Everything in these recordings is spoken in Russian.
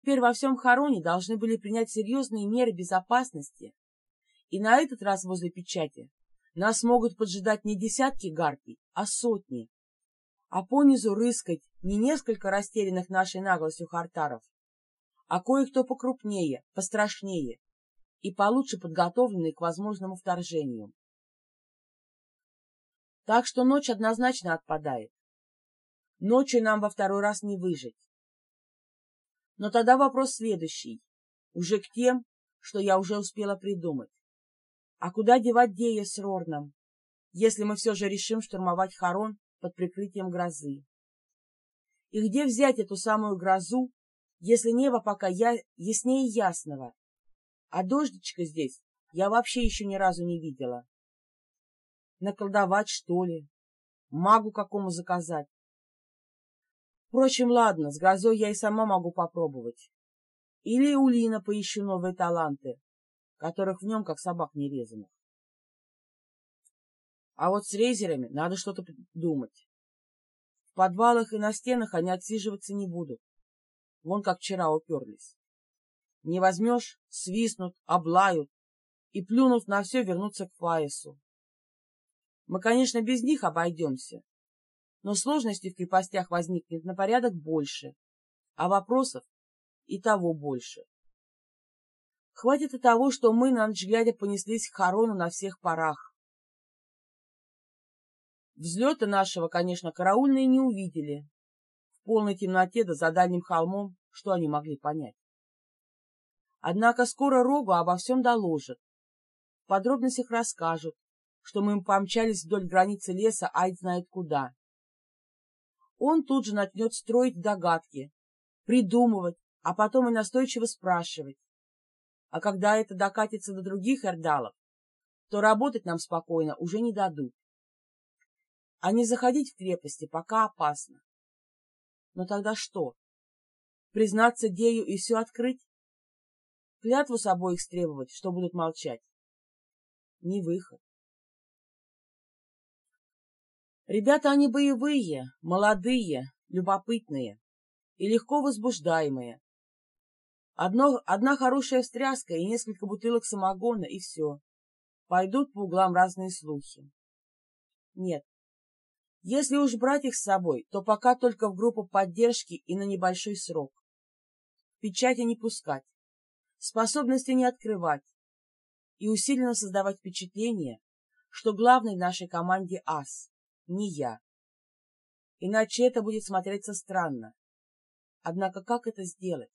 Теперь во всем Хароне должны были принять серьезные меры безопасности, и на этот раз возле печати нас могут поджидать не десятки гарпий, а сотни, а понизу рыскать не несколько растерянных нашей наглостью хартаров, а кое-кто покрупнее, пострашнее и получше подготовленный к возможному вторжению. Так что ночь однозначно отпадает. Ночью нам во второй раз не выжить. Но тогда вопрос следующий, уже к тем, что я уже успела придумать. А куда девать Дея с Рорном, если мы все же решим штурмовать Харон под прикрытием грозы? И где взять эту самую грозу, если небо пока я... яснее ясного? А дождичка здесь я вообще еще ни разу не видела. Наколдовать, что ли? Магу какому заказать? Впрочем, ладно, с грозой я и сама могу попробовать. Или у Лина поищу новые таланты, которых в нем как собак нерезанных. А вот с рейзерами надо что-то думать. В подвалах и на стенах они отсиживаться не будут. Вон как вчера уперлись. Не возьмешь — свистнут, облают и, плюнув на все, вернутся к Фаису. Мы, конечно, без них обойдемся, но сложностей в крепостях возникнет на порядок больше, а вопросов и того больше. Хватит и того, что мы на ночь глядя понеслись к Харону на всех парах. Взлета нашего, конечно, караульные не увидели. В полной темноте да за дальним холмом, что они могли понять. Однако скоро Рогу обо всем доложат. В подробностях расскажут, что мы помчались вдоль границы леса, ай знает куда. Он тут же начнет строить догадки, придумывать, а потом и настойчиво спрашивать. А когда это докатится до других эрдалов, то работать нам спокойно уже не дадут. А не заходить в крепости пока опасно. Но тогда что? Признаться Дею и все открыть? Клятву с обоих стребовать, что будут молчать? Не выход. Ребята они боевые, молодые, любопытные и легко возбуждаемые. Одно, одна хорошая встряска и несколько бутылок самогона, и все. Пойдут по углам разные слухи. Нет. Если уж брать их с собой, то пока только в группу поддержки и на небольшой срок. Печати не пускать, способности не открывать и усиленно создавать впечатление, что главный в нашей команде ас не я. Иначе это будет смотреться странно. Однако как это сделать?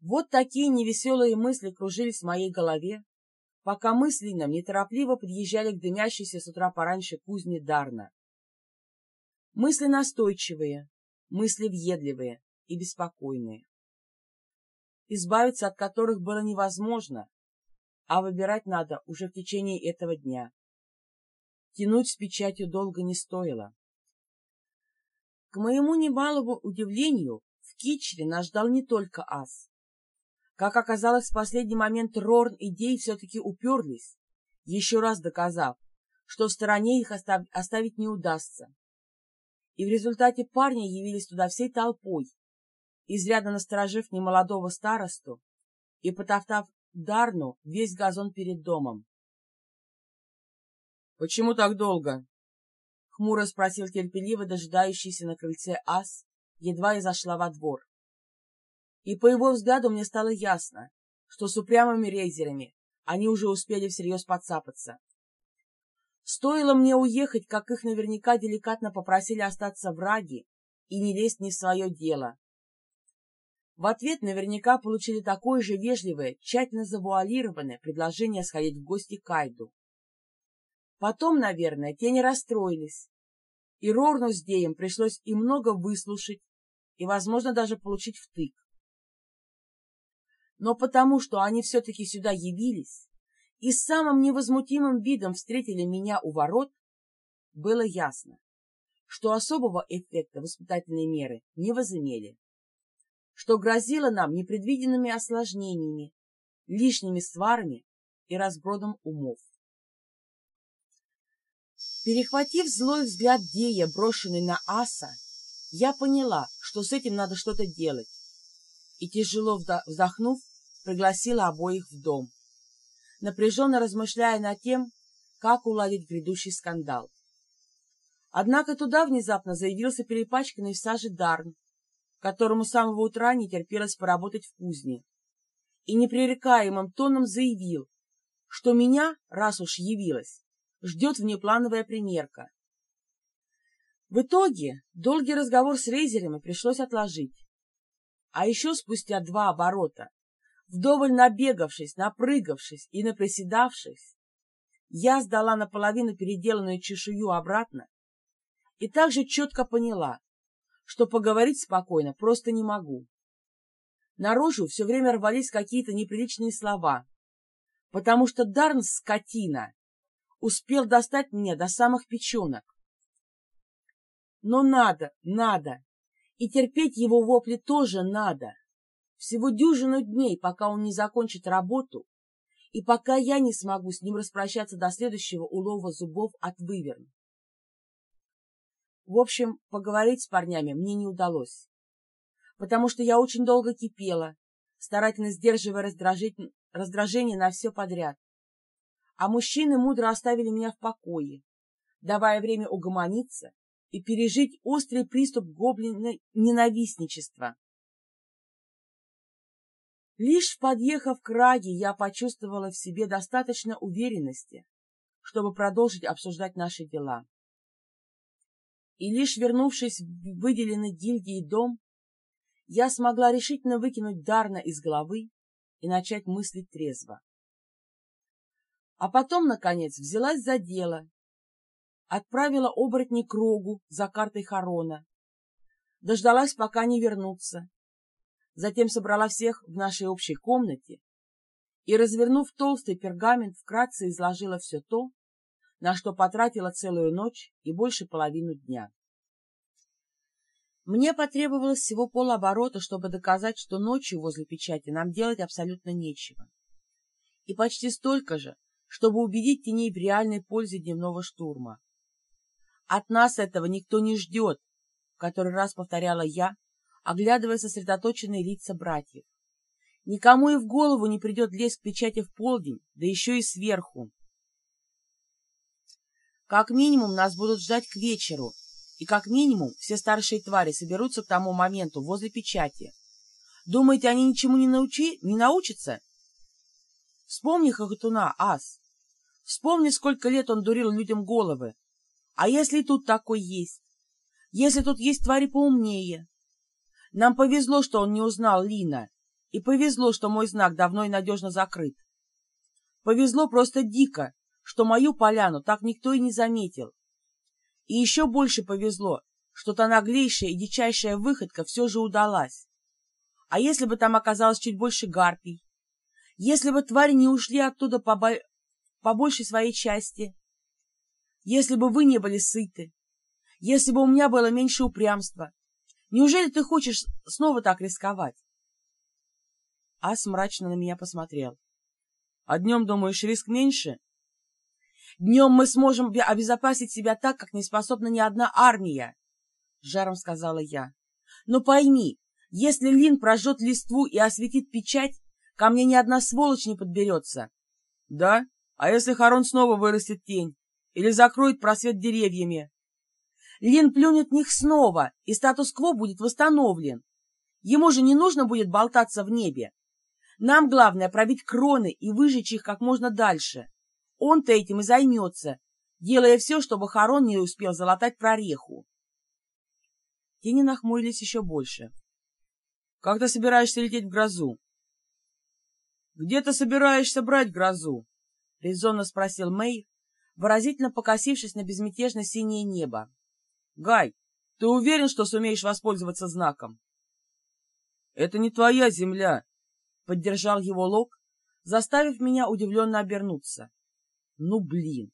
Вот такие невеселые мысли кружились в моей голове, пока мы с Лином неторопливо подъезжали к дымящейся с утра пораньше кузне Дарна. Мысли настойчивые, мысли въедливые и беспокойные, избавиться от которых было невозможно, а выбирать надо уже в течение этого дня. Тянуть с печатью долго не стоило. К моему немалому удивлению, в Кичере нас ждал не только ас. Как оказалось, в последний момент Рорн и Дей все-таки уперлись, еще раз доказав, что в стороне их остав... оставить не удастся. И в результате парни явились туда всей толпой, изрядно насторожив немолодого старосту и потоптав Дарну весь газон перед домом. — Почему так долго? — хмуро спросил терпеливо дожидающийся на крыльце ас, едва я зашла во двор. И по его взгляду мне стало ясно, что с упрямыми рейзерами они уже успели всерьез подцапаться. Стоило мне уехать, как их наверняка деликатно попросили остаться в Раге и не лезть не в свое дело. В ответ наверняка получили такое же вежливое, тщательно завуалированное предложение сходить в гости к Айду. Потом, наверное, те не расстроились. И Рорну с Деем пришлось и много выслушать, и, возможно, даже получить втык. Но потому, что они все-таки сюда явились и самым невозмутимым видом встретили меня у ворот, было ясно, что особого эффекта воспитательной меры не возымели, что грозило нам непредвиденными осложнениями, лишними сварами и разбродом умов. Перехватив злой взгляд Дея, брошенный на аса, Я поняла, что с этим надо что-то делать, и, тяжело вздохнув, пригласила обоих в дом, напряженно размышляя над тем, как уладить грядущий скандал. Однако туда внезапно заявился перепачканный в саже Дарн, которому с самого утра не терпелось поработать в кузне, и непререкаемым тоном заявил, что меня, раз уж явилась, ждет внеплановая примерка. В итоге долгий разговор с рейзерами пришлось отложить. А еще спустя два оборота, вдоволь набегавшись, напрыгавшись и наприседавшись, я сдала наполовину переделанную чешую обратно и также четко поняла, что поговорить спокойно просто не могу. Наружу все время рвались какие-то неприличные слова, потому что Дарн, скотина, успел достать меня до самых печенок. Но надо, надо, и терпеть его вопли тоже надо. Всего дюжину дней, пока он не закончит работу, и пока я не смогу с ним распрощаться до следующего улова зубов от выверн. В общем, поговорить с парнями мне не удалось, потому что я очень долго кипела, старательно сдерживая раздражение на все подряд. А мужчины мудро оставили меня в покое, давая время угомониться и пережить острый приступ гоблина-ненавистничества. Лишь подъехав к Раге, я почувствовала в себе достаточно уверенности, чтобы продолжить обсуждать наши дела. И лишь вернувшись в выделенный гильдии дом, я смогла решительно выкинуть Дарна из головы и начать мыслить трезво. А потом, наконец, взялась за дело, отправила оборотни к Рогу за картой Харона, дождалась, пока не вернутся, затем собрала всех в нашей общей комнате и, развернув толстый пергамент, вкратце изложила все то, на что потратила целую ночь и больше половину дня. Мне потребовалось всего полоборота, чтобы доказать, что ночью возле печати нам делать абсолютно нечего. И почти столько же, чтобы убедить теней в реальной пользе дневного штурма. От нас этого никто не ждет, который раз повторяла я, оглядывая сосредоточенные лица братьев. Никому и в голову не придет лезть к печати в полдень, да еще и сверху. Как минимум нас будут ждать к вечеру, и как минимум все старшие твари соберутся к тому моменту возле печати. Думаете, они ничему не, научи... не научатся? Вспомни Хохотуна, Ас. Вспомни, сколько лет он дурил людям головы. А если тут такой есть? Если тут есть твари поумнее? Нам повезло, что он не узнал Лина, и повезло, что мой знак давно и надежно закрыт. Повезло просто дико, что мою поляну так никто и не заметил. И еще больше повезло, что та наглейшая и дичайшая выходка все же удалась. А если бы там оказалось чуть больше гарпий? Если бы твари не ушли оттуда по, бо... по большей своей части? Если бы вы не были сыты? Если бы у меня было меньше упрямства? Неужели ты хочешь снова так рисковать? Ас мрачно на меня посмотрел. — А днем, думаешь, риск меньше? — Днем мы сможем обезопасить себя так, как не способна ни одна армия, — жаром сказала я. — Но пойми, если Лин прожжет листву и осветит печать, ко мне ни одна сволочь не подберется. — Да? А если Харон снова вырастет тень? Или закроет просвет деревьями? Лин плюнет в них снова, и статус-кво будет восстановлен. Ему же не нужно будет болтаться в небе. Нам главное пробить кроны и выжечь их как можно дальше. Он-то этим и займется, делая все, чтобы Харон не успел залатать прореху. Тени нахмурились еще больше. — Как ты собираешься лететь в грозу? — Где ты собираешься брать грозу? — резонно спросил Мэй, выразительно покосившись на безмятежно синее небо. Гай, ты уверен, что сумеешь воспользоваться знаком? Это не твоя земля, поддержал его Лок, заставив меня удивленно обернуться. Ну, блин!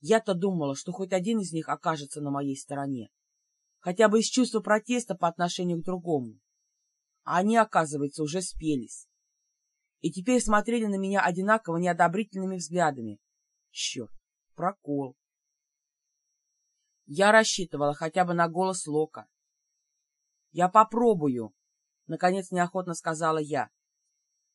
Я-то думала, что хоть один из них окажется на моей стороне, хотя бы из чувства протеста по отношению к другому. А они, оказывается, уже спелись. И теперь смотрели на меня одинаково неодобрительными взглядами. Черт, прокол. Я рассчитывала хотя бы на голос Лока, Я попробую, — наконец неохотно сказала я.